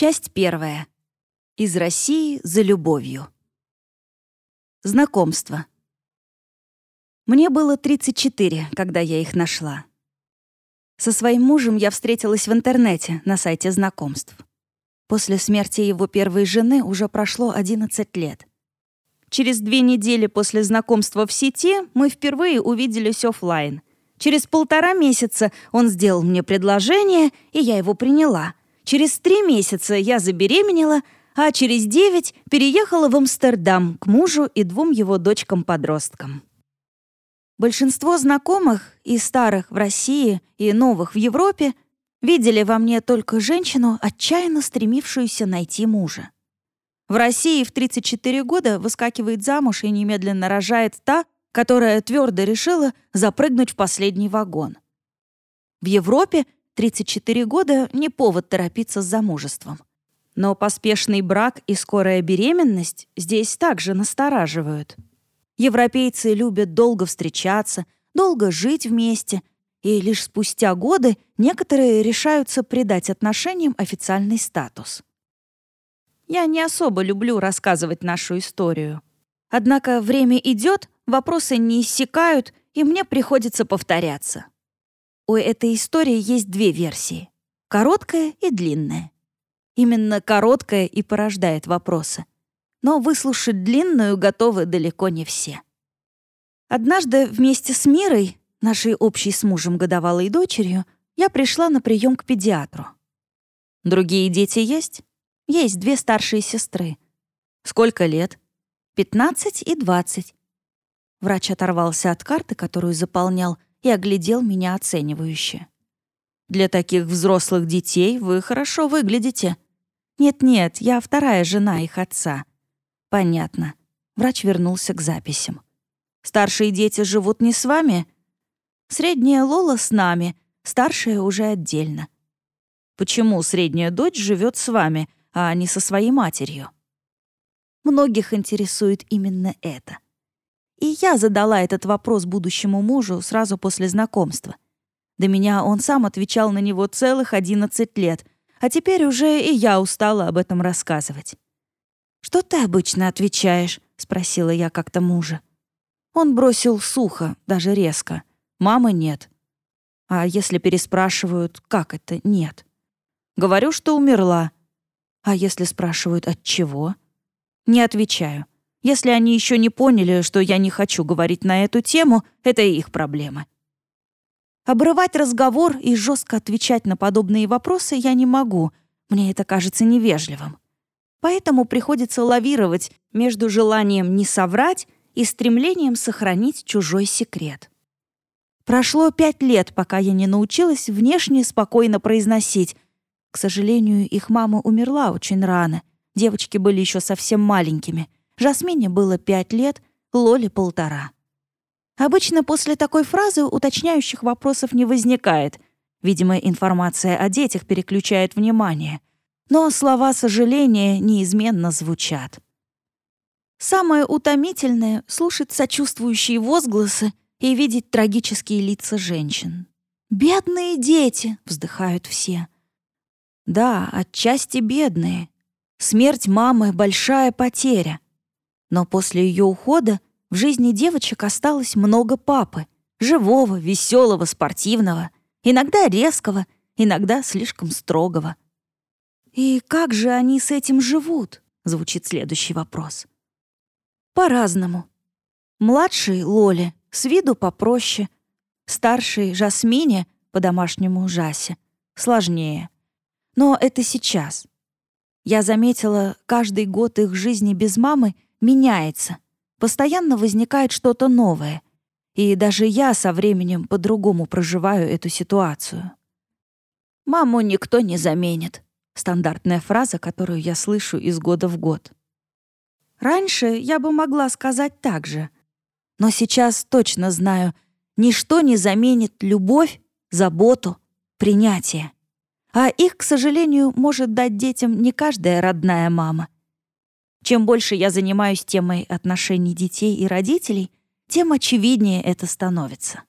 Часть первая. Из России за любовью. Знакомство. Мне было 34, когда я их нашла. Со своим мужем я встретилась в интернете на сайте знакомств. После смерти его первой жены уже прошло 11 лет. Через две недели после знакомства в сети мы впервые увиделись офлайн. Через полтора месяца он сделал мне предложение, и я его приняла. Через три месяца я забеременела, а через девять переехала в Амстердам к мужу и двум его дочкам-подросткам. Большинство знакомых, и старых в России, и новых в Европе, видели во мне только женщину, отчаянно стремившуюся найти мужа. В России в 34 года выскакивает замуж и немедленно рожает та, которая твердо решила запрыгнуть в последний вагон. В Европе 34 года — не повод торопиться с замужеством. Но поспешный брак и скорая беременность здесь также настораживают. Европейцы любят долго встречаться, долго жить вместе, и лишь спустя годы некоторые решаются придать отношениям официальный статус. Я не особо люблю рассказывать нашу историю. Однако время идет, вопросы не иссякают, и мне приходится повторяться. У этой истории есть две версии — короткая и длинная. Именно короткая и порождает вопросы. Но выслушать длинную готовы далеко не все. Однажды вместе с Мирой, нашей общей с мужем годовалой дочерью, я пришла на прием к педиатру. Другие дети есть? Есть две старшие сестры. Сколько лет? 15 и 20. Врач оторвался от карты, которую заполнял, и оглядел меня оценивающе. «Для таких взрослых детей вы хорошо выглядите». «Нет-нет, я вторая жена их отца». «Понятно». Врач вернулся к записям. «Старшие дети живут не с вами?» «Средняя Лола с нами, старшая уже отдельно». «Почему средняя дочь живет с вами?» а не со своей матерью. Многих интересует именно это. И я задала этот вопрос будущему мужу сразу после знакомства. До меня он сам отвечал на него целых 11 лет, а теперь уже и я устала об этом рассказывать. «Что ты обычно отвечаешь?» — спросила я как-то мужа. Он бросил сухо, даже резко. «Мамы нет». А если переспрашивают, как это «нет»? Говорю, что умерла. А если спрашивают от чего? Не отвечаю. Если они еще не поняли, что я не хочу говорить на эту тему, это их проблемы. Обрывать разговор и жестко отвечать на подобные вопросы я не могу. Мне это кажется невежливым. Поэтому приходится лавировать между желанием не соврать и стремлением сохранить чужой секрет. Прошло пять лет, пока я не научилась внешне спокойно произносить к сожалению, их мама умерла очень рано. Девочки были еще совсем маленькими. Жасмине было пять лет, Лоле — полтора. Обычно после такой фразы уточняющих вопросов не возникает. Видимо, информация о детях переключает внимание. Но слова сожаления неизменно звучат. Самое утомительное — слушать сочувствующие возгласы и видеть трагические лица женщин. «Бедные дети!» — вздыхают все. Да, отчасти бедные. Смерть мамы — большая потеря. Но после ее ухода в жизни девочек осталось много папы. Живого, веселого, спортивного. Иногда резкого, иногда слишком строгого. «И как же они с этим живут?» — звучит следующий вопрос. По-разному. Младший — Лоле, с виду попроще. Старший — Жасмине, по-домашнему Жасе, сложнее. Но это сейчас. Я заметила, каждый год их жизни без мамы меняется. Постоянно возникает что-то новое. И даже я со временем по-другому проживаю эту ситуацию. «Маму никто не заменит» — стандартная фраза, которую я слышу из года в год. Раньше я бы могла сказать так же. Но сейчас точно знаю, ничто не заменит любовь, заботу, принятие. А их, к сожалению, может дать детям не каждая родная мама. Чем больше я занимаюсь темой отношений детей и родителей, тем очевиднее это становится.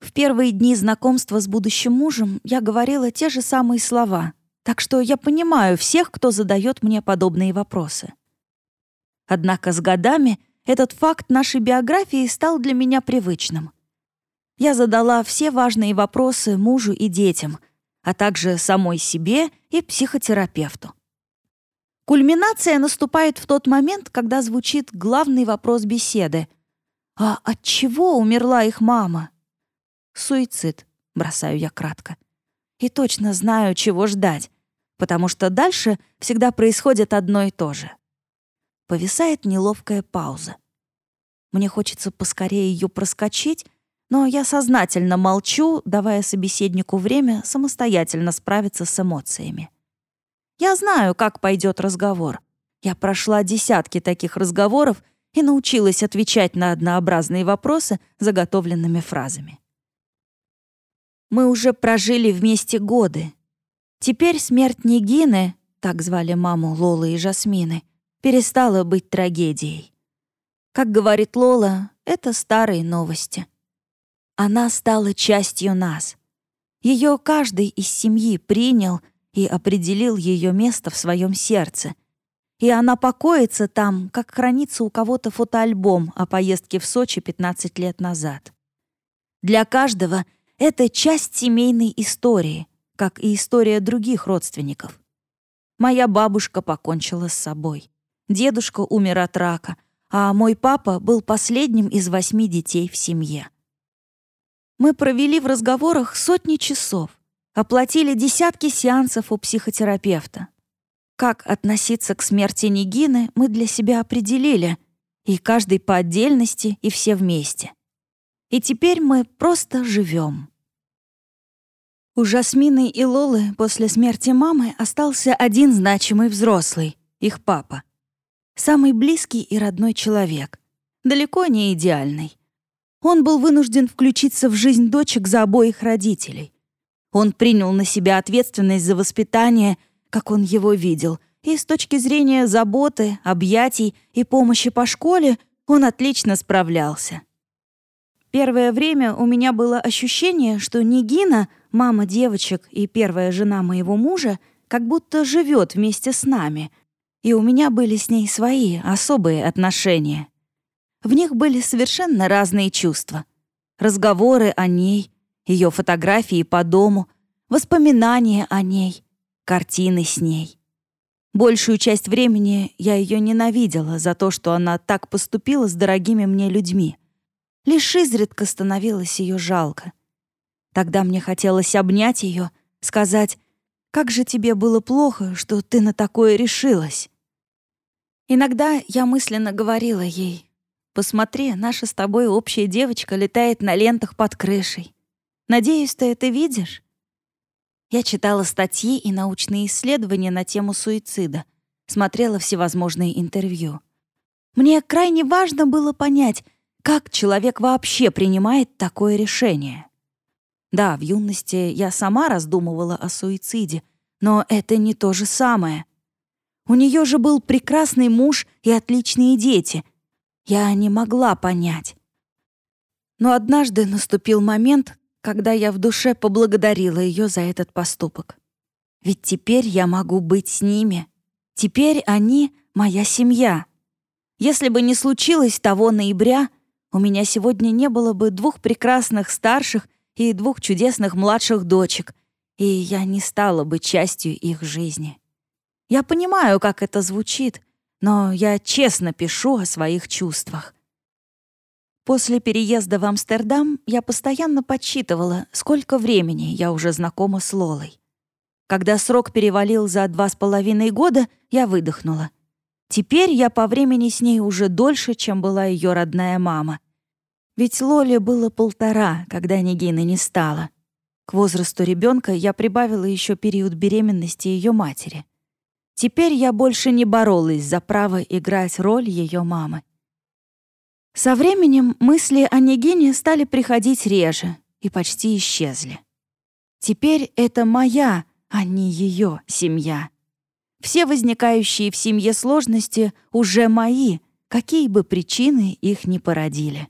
В первые дни знакомства с будущим мужем я говорила те же самые слова Так что я понимаю всех, кто задает мне подобные вопросы. Однако с годами этот факт нашей биографии стал для меня привычным. Я задала все важные вопросы мужу и детям, а также самой себе и психотерапевту. Кульминация наступает в тот момент, когда звучит главный вопрос беседы. «А от чего умерла их мама?» «Суицид», — бросаю я кратко. И точно знаю, чего ждать, потому что дальше всегда происходит одно и то же. Повисает неловкая пауза. Мне хочется поскорее ее проскочить, но я сознательно молчу, давая собеседнику время самостоятельно справиться с эмоциями. Я знаю, как пойдет разговор. Я прошла десятки таких разговоров и научилась отвечать на однообразные вопросы заготовленными фразами. Мы уже прожили вместе годы. Теперь смерть Нигины, так звали маму Лолы и Жасмины, перестала быть трагедией. Как говорит Лола, это старые новости. Она стала частью нас. Ее каждый из семьи принял и определил ее место в своем сердце. И она покоится там, как хранится у кого-то фотоальбом о поездке в Сочи 15 лет назад. Для каждого это часть семейной истории, как и история других родственников. Моя бабушка покончила с собой. Дедушка умер от рака, а мой папа был последним из восьми детей в семье. Мы провели в разговорах сотни часов, оплатили десятки сеансов у психотерапевта. Как относиться к смерти Нигины, мы для себя определили, и каждый по отдельности, и все вместе. И теперь мы просто живем. У Жасмины и Лолы после смерти мамы остался один значимый взрослый, их папа. Самый близкий и родной человек. Далеко не идеальный. Он был вынужден включиться в жизнь дочек за обоих родителей. Он принял на себя ответственность за воспитание, как он его видел, и с точки зрения заботы, объятий и помощи по школе он отлично справлялся. Первое время у меня было ощущение, что Нигина, мама девочек и первая жена моего мужа, как будто живет вместе с нами, и у меня были с ней свои особые отношения. В них были совершенно разные чувства. Разговоры о ней, ее фотографии по дому, воспоминания о ней, картины с ней. Большую часть времени я ее ненавидела за то, что она так поступила с дорогими мне людьми. Лишь изредка становилось ее жалко. Тогда мне хотелось обнять ее, сказать, «Как же тебе было плохо, что ты на такое решилась?» Иногда я мысленно говорила ей, Посмотри, наша с тобой общая девочка летает на лентах под крышей. Надеюсь, ты это видишь?» Я читала статьи и научные исследования на тему суицида, смотрела всевозможные интервью. Мне крайне важно было понять, как человек вообще принимает такое решение. Да, в юности я сама раздумывала о суициде, но это не то же самое. У нее же был прекрасный муж и отличные дети — я не могла понять. Но однажды наступил момент, когда я в душе поблагодарила ее за этот поступок. Ведь теперь я могу быть с ними. Теперь они — моя семья. Если бы не случилось того ноября, у меня сегодня не было бы двух прекрасных старших и двух чудесных младших дочек, и я не стала бы частью их жизни. Я понимаю, как это звучит, но я честно пишу о своих чувствах. После переезда в Амстердам я постоянно подсчитывала, сколько времени я уже знакома с Лолой. Когда срок перевалил за два с половиной года, я выдохнула. Теперь я по времени с ней уже дольше, чем была ее родная мама. Ведь Лоле было полтора, когда Нигины не стало. К возрасту ребенка я прибавила еще период беременности ее матери — Теперь я больше не боролась за право играть роль ее мамы. Со временем мысли о Нигине стали приходить реже и почти исчезли. Теперь это моя, а не ее семья. Все возникающие в семье сложности уже мои, какие бы причины их ни породили.